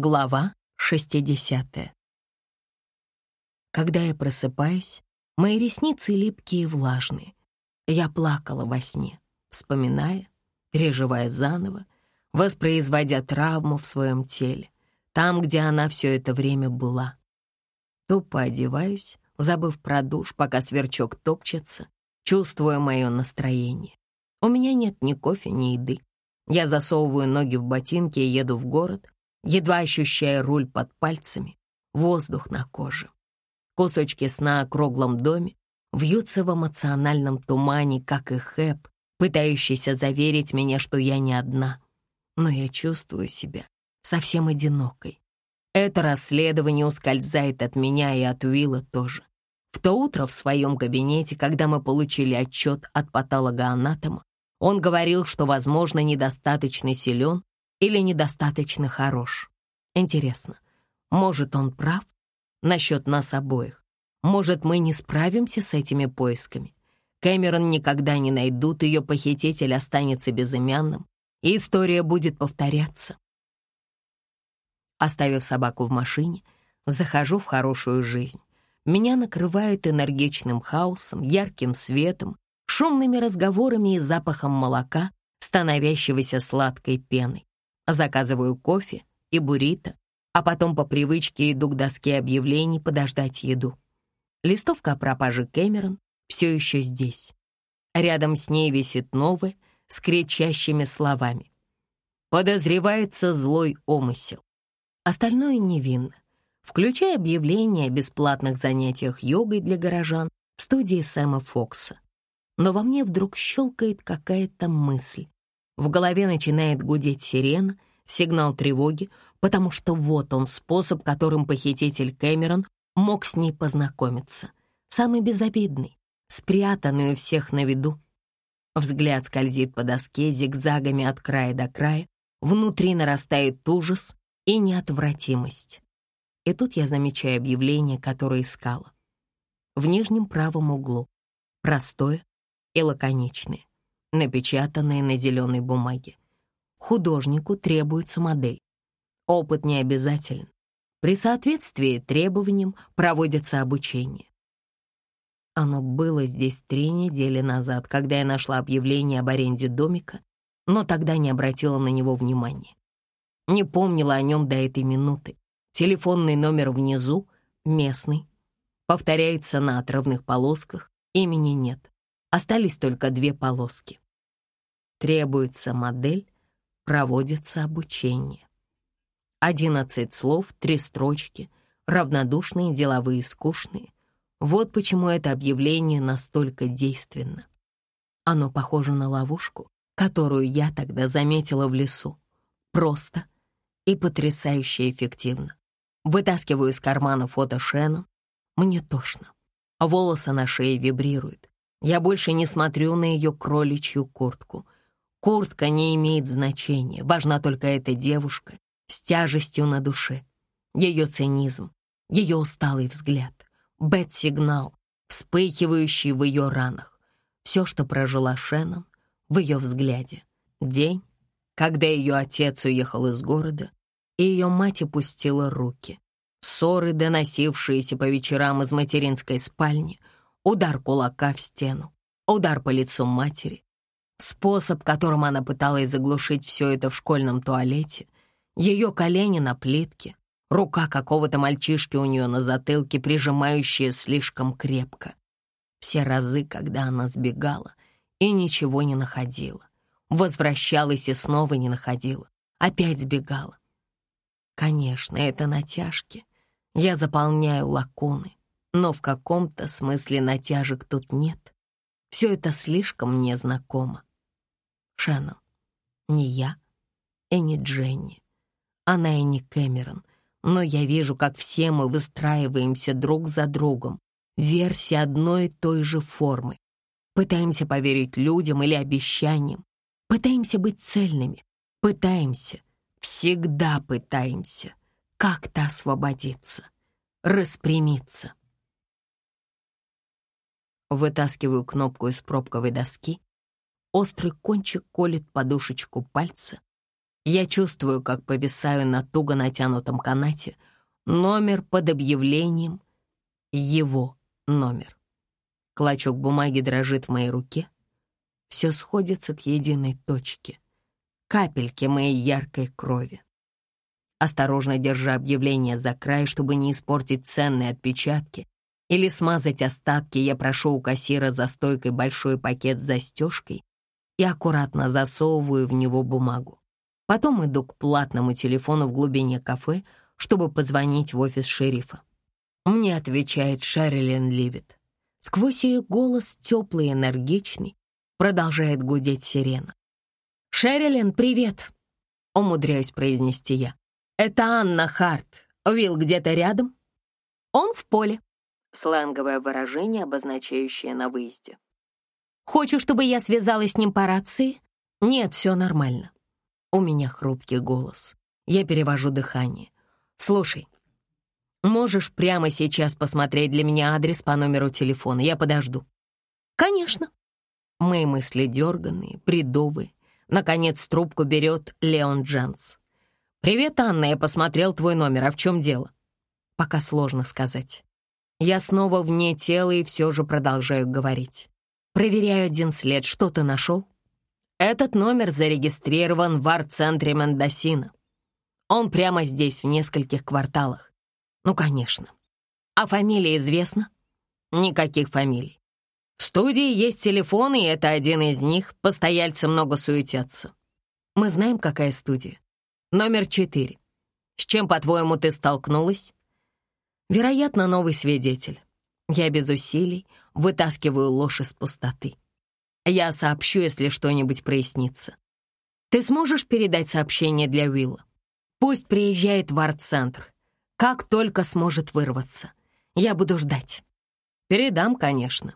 Глава 60. Когда я просыпаюсь, мои ресницы липкие и влажные. Я плакала во сне, вспоминая, переживая заново, воспроизводя травму в своем теле, там, где она все это время была. Тупо одеваюсь, забыв про душ, пока сверчок топчется, чувствуя мое настроение. У меня нет ни кофе, ни еды. Я засовываю ноги в ботинки и еду в город, едва ощущая руль под пальцами, воздух на коже. Кусочки сна о круглом доме вьются в эмоциональном тумане, как и Хэп, пытающийся заверить меня, что я не одна. Но я чувствую себя совсем одинокой. Это расследование ускользает от меня и от Уилла тоже. В то утро в своем кабинете, когда мы получили отчет от патолога-анатома, он говорил, что, возможно, недостаточно силен или недостаточно хорош. Интересно, может, он прав насчет нас обоих? Может, мы не справимся с этими поисками? Кэмерон никогда не найдут, ее похититель останется безымянным, и история будет повторяться. Оставив собаку в машине, захожу в хорошую жизнь. Меня накрывает энергичным хаосом, ярким светом, шумными разговорами и запахом молока, становящегося сладкой пеной. Заказываю кофе и буррито, а потом по привычке иду к доске объявлений подождать еду. Листовка о пропаже Кэмерон все еще здесь. Рядом с ней висит новая, с кричащими словами. Подозревается злой умысел. Остальное невинно, включая объявление о бесплатных занятиях йогой для горожан в студии Сэма Фокса. Но во мне вдруг щелкает какая-то мысль. В голове начинает гудеть сирена, сигнал тревоги, потому что вот он способ, которым похититель Кэмерон мог с ней познакомиться. Самый безобидный, спрятанный у всех на виду. Взгляд скользит по доске зигзагами от края до края, внутри нарастает ужас и неотвратимость. И тут я замечаю объявление, которое искала. В нижнем правом углу. Простое и лаконичное напечатанные на зеленой бумаге. Художнику требуется модель. Опыт не обязателен. При соответствии требованиям проводится обучение. Оно было здесь три недели назад, когда я нашла объявление об аренде домика, но тогда не обратила на него внимания. Не помнила о нем до этой минуты. Телефонный номер внизу, местный, повторяется на отрывных полосках, имени нет. Остались только две полоски. Требуется модель, проводится обучение. Одиннадцать слов, три строчки, равнодушные, деловые, скучные. Вот почему это объявление настолько действенно. Оно похоже на ловушку, которую я тогда заметила в лесу. Просто и потрясающе эффективно. Вытаскиваю из кармана фото Шеннон. Мне тошно. Волосы на шее вибрируют. Я больше не смотрю на ее кроличью куртку. Куртка не имеет значения, важна только эта девушка с тяжестью на душе. Ее цинизм, ее усталый взгляд, бет-сигнал, вспыхивающий в ее ранах. Все, что прожила Шеннон в ее взгляде. День, когда ее отец уехал из города, и ее мать опустила руки. Ссоры, доносившиеся по вечерам из материнской спальни — удар кулака в стену, удар по лицу матери, способ, которым она пыталась заглушить все это в школьном туалете, ее колени на плитке, рука какого-то мальчишки у нее на затылке, прижимающая слишком крепко. Все разы, когда она сбегала и ничего не находила, возвращалась и снова не находила, опять сбегала. Конечно, это натяжки. Я заполняю лакуны, но в каком-то смысле натяжек тут нет. Все это слишком мне знакомо. Шеннон, не я и не Дженни. Она и не Кэмерон, но я вижу, как все мы выстраиваемся друг за другом, версии одной и той же формы. Пытаемся поверить людям или обещаниям, пытаемся быть цельными, пытаемся, всегда пытаемся как-то освободиться, распрямиться. Вытаскиваю кнопку из пробковой доски. Острый кончик колет подушечку пальца. Я чувствую, как повисаю на туго натянутом канате. Номер под объявлением — его номер. Клочок бумаги дрожит в моей руке. Все сходится к единой точке. Капельки моей яркой крови. Осторожно держа объявление за край, чтобы не испортить ценные отпечатки или смазать остатки, я прошу у кассира за стойкой большой пакет с застежкой и аккуратно засовываю в него бумагу. Потом иду к платному телефону в глубине кафе, чтобы позвонить в офис шерифа. Мне отвечает Шерлин Ливит. Сквозь ее голос, теплый и энергичный, продолжает гудеть сирена. «Шерилин, привет!» — умудряюсь произнести я. «Это Анна Харт. Уилл где-то рядом?» «Он в поле», — сленговое выражение, обозначающее на выезде. «Хочешь, чтобы я связалась с ним по рации?» «Нет, все нормально. У меня хрупкий голос. Я перевожу дыхание. Слушай, можешь прямо сейчас посмотреть для меня адрес по номеру телефона? Я подожду. Конечно. Мои мысли дерганные, бредовые. Наконец трубку берет Леон Джанс. «Привет, Анна, я посмотрел твой номер, а в чем дело?» Пока сложно сказать. Я снова вне тела и все же продолжаю говорить. Проверяю один след, что ты нашел? Этот номер зарегистрирован в арт-центре Мендосина. Он прямо здесь, в нескольких кварталах. Ну, конечно. А фамилия известна? Никаких фамилий. В студии есть телефон, и это один из них. Постояльцы много суетятся. Мы знаем, какая студия. Номер четыре. С чем, по-твоему, ты столкнулась? Вероятно, новый свидетель. Я без усилий вытаскиваю ложь из пустоты. Я сообщу, если что-нибудь прояснится. Ты сможешь передать сообщение для Уилла? Пусть приезжает в арт-центр. Как только сможет вырваться. Я буду ждать. Передам, конечно.